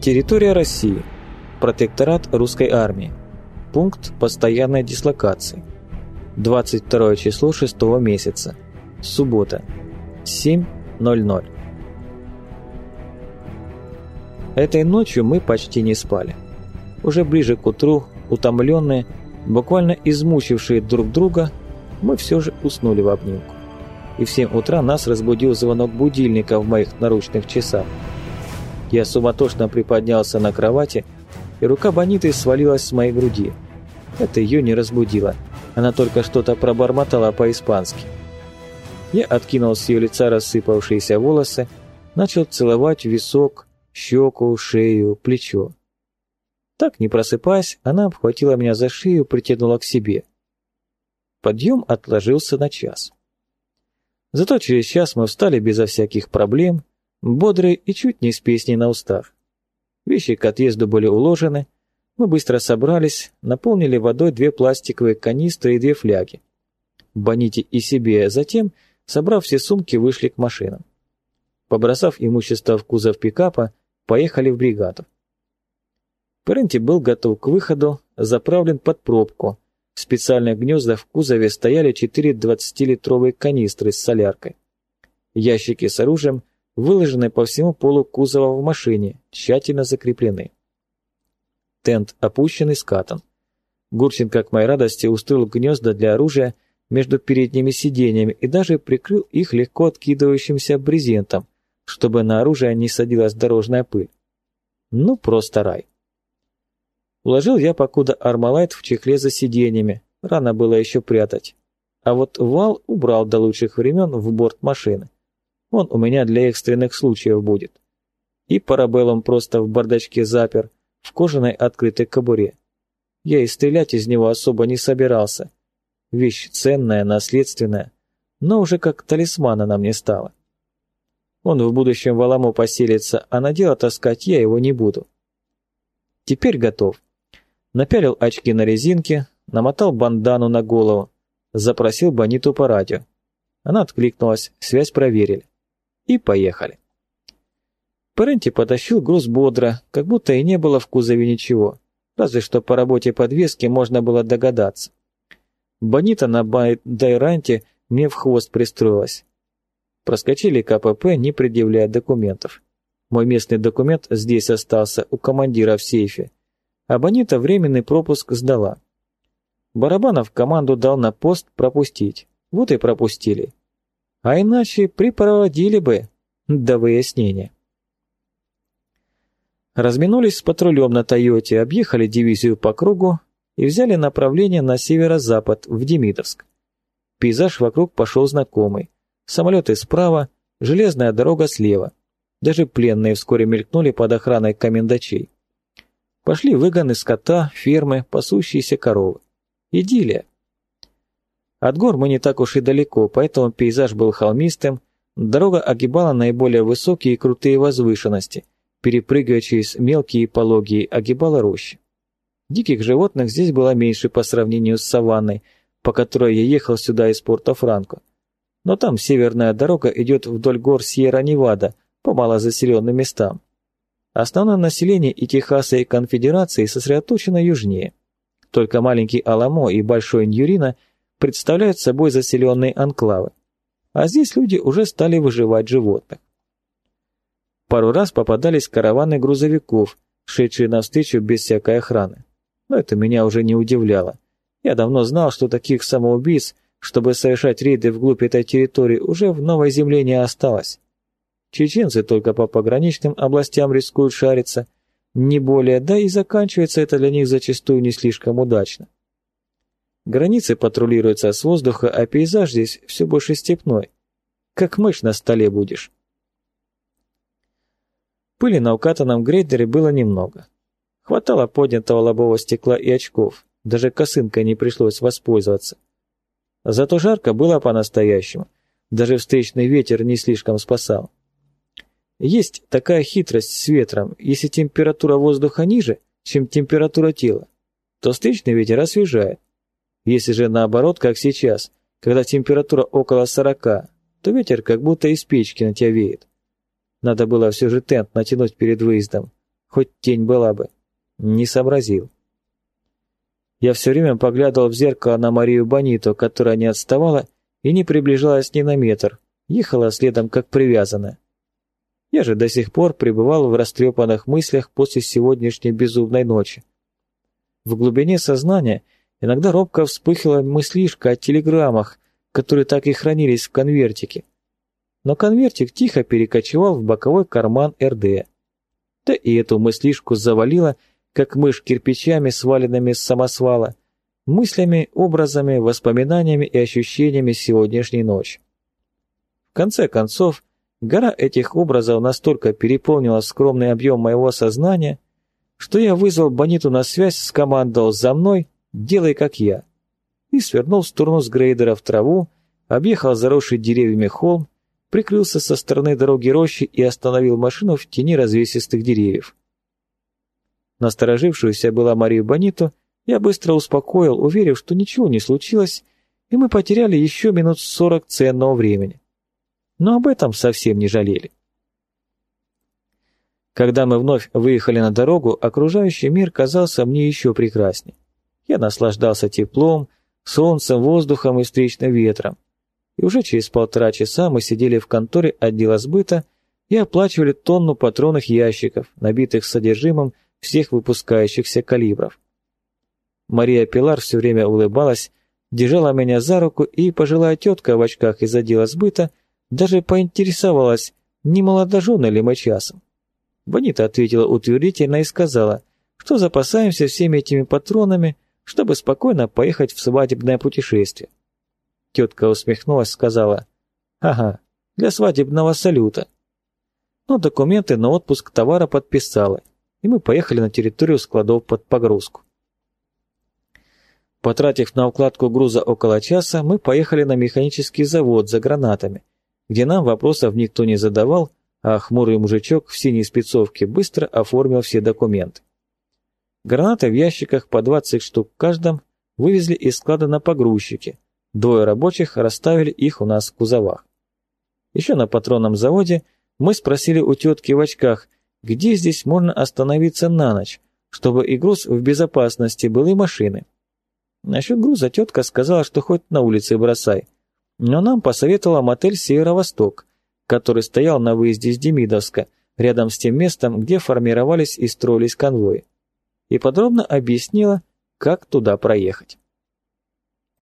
Территория России. Протекторат русской армии. Пункт постоянной дислокации. 22 число 6 месяца. Суббота. 7.00. Этой ночью мы почти не спали. Уже ближе к утру, утомленные, буквально измучившие друг друга, мы все же уснули в обнимку. И в 7 утра нас разбудил звонок будильника в моих наручных часах. Я суматошно приподнялся на кровати, и рука Бониты свалилась с моей груди. Это ее не разбудило. Она только что-то пробормотала по-испански. Я откинул с ее лица рассыпавшиеся волосы, начал целовать висок, щеку, шею, плечо. Так, не просыпаясь, она обхватила меня за шею, притянула к себе. Подъем отложился на час. Зато через час мы встали безо всяких проблем, бодрые и чуть не с песней на устах. Вещи к отъезду были уложены, мы быстро собрались, наполнили водой две пластиковые канистры и две фляги. Боните и себе, а затем, собрав все сумки, вышли к машинам. Побросав имущество в кузов пикапа, поехали в бригаду. Паренти был готов к выходу, заправлен под пробку. В специальных гнездах в кузове стояли четыре 20-литровые канистры с соляркой. Ящики с оружием выложены по всему полу кузова в машине, тщательно закреплены. Тент опущен и скатан. Гурченко, к моей радости, устроил гнезда для оружия между передними сиденьями и даже прикрыл их легко откидывающимся брезентом, чтобы на оружие не садилась дорожная пыль. Ну, просто рай. Уложил я покуда армалайт в чехле за сиденьями, рано было еще прятать. А вот вал убрал до лучших времен в борт машины. Он у меня для экстренных случаев будет. И парабеллум просто в бардачке запер, в кожаной открытой кобуре. Я и стрелять из него особо не собирался. Вещь ценная, наследственная, но уже как талисмана на мне стала. Он в будущем в Аламу поселится, а на дело таскать я его не буду. Теперь готов. Напялил очки на резинке, намотал бандану на голову, запросил Бониту по радио. Она откликнулась, связь проверили. И поехали. Паренти потащил груз бодро, как будто и не было в кузове ничего, разве что по работе подвески можно было догадаться. Бонита на Дайранте мне в хвост пристроилась. Проскочили КПП, не предъявляя документов. Мой местный документ здесь остался, у командира в сейфе. А Бонита временный пропуск сдала. Барабанов команду дал на пост пропустить. Вот и пропустили. А иначе припроводили бы до выяснения. Разминулись с патрулем на Тойоте, объехали дивизию по кругу и взяли направление на северо-запад, в Демидовск. Пейзаж вокруг пошел знакомый. Самолеты справа, железная дорога слева. Даже пленные вскоре мелькнули под охраной комендачей. Пошли выгоны скота, фермы, пасущиеся коровы. Идиллия. От гор мы не так уж и далеко, поэтому пейзаж был холмистым, дорога огибала наиболее высокие и крутые возвышенности, перепрыгивая через мелкие пологие, огибала рощи. Диких животных здесь было меньше по сравнению с саванной, по которой я ехал сюда из Порто-Франко. Но там северная дорога идет вдоль гор Сьерра-Невада, по малозаселенным местам. Основное население и Техаса, и Конфедерации сосредоточено южнее. Только маленький Аламо и Большой Ньюрина представляют собой заселенные анклавы. А здесь люди уже стали выживать животных. Пару раз попадались караваны грузовиков, шедшие навстречу без всякой охраны. Но это меня уже не удивляло. Я давно знал, что таких самоубийц, чтобы совершать рейды вглубь этой территории, уже в Новой Земле не осталось. Чеченцы только по пограничным областям рискуют шариться, не более, да и заканчивается это для них зачастую не слишком удачно. Границы патрулируются с воздуха, а пейзаж здесь все больше степной. Как мышь на столе будешь. Пыли на укатанном грейдере было немного. Хватало поднятого лобового стекла и очков, даже косынкой не пришлось воспользоваться. Зато жарко было по-настоящему, даже встречный ветер не слишком спасал. Есть такая хитрость с ветром. Если температура воздуха ниже, чем температура тела, то встречный ветер освежает. Если же наоборот, как сейчас, когда температура около 40, то ветер как будто из печки на тебя веет. Надо было все же тент натянуть перед выездом, хоть тень была бы. Не сообразил. Я все время поглядывал в зеркало на Марию Бонито, которая не отставала и не приближалась ни на метр, ехала следом как привязанная. Я же до сих пор пребывал в растрепанных мыслях после сегодняшней безумной ночи. В глубине сознания иногда робко вспыхивала мыслишка о телеграммах, которые так и хранились в конвертике. Но конвертик тихо перекочевал в боковой карман РД. Да и эту мыслишку завалило, как мышь кирпичами, сваленными с самосвала, мыслями, образами, воспоминаниями и ощущениями сегодняшней ночи. В конце концов, гора этих образов настолько переполнила скромный объем моего сознания, что я вызвал Бониту на связь, скомандовал «За мной! Делай, как я!» и свернул в сторону с грейдера в траву, объехал заросший деревьями холм, прикрылся со стороны дороги рощи и остановил машину в тени развесистых деревьев. Насторожившуюся была Марию Бониту, я быстро успокоил, уверив, что ничего не случилось, и мы потеряли еще минут сорок ценного времени. Но об этом совсем не жалели. Когда мы вновь выехали на дорогу, окружающий мир казался мне еще прекраснее. Я наслаждался теплом, солнцем, воздухом и встречным ветром. И уже через полтора часа мы сидели в конторе отдела сбыта и оплачивали тонну патронных ящиков, набитых содержимым всех выпускающихся калибров. Мария Пилар все время улыбалась, держала меня за руку, и пожилая тетка в очках из отдела сбыта даже поинтересовалась, не молодожены ли мы часом. Бонита ответила утвердительно и сказала, что запасаемся всеми этими патронами, чтобы спокойно поехать в свадебное путешествие. Тетка усмехнулась, сказала, «Ага, для свадебного салюта». Но документы на отпуск товара подписала, и мы поехали на территорию складов под погрузку. Потратив на укладку груза около часа, мы поехали на механический завод за гранатами, где нам вопросов никто не задавал, а хмурый мужичок в синей спецовке быстро оформил все документы. Гранаты в ящиках по 20 штук каждом вывезли из склада на погрузчике, двое рабочих расставили их у нас в кузовах. Еще на патронном заводе мы спросили у тетки в очках, где здесь можно остановиться на ночь, чтобы и груз в безопасности был и машины. Насчет груза тетка сказала, что хоть на улице бросай, но нам посоветовала мотель «Северо-Восток», который стоял на выезде из Демидовска, рядом с тем местом, где формировались и строились конвои, и подробно объяснила, как туда проехать.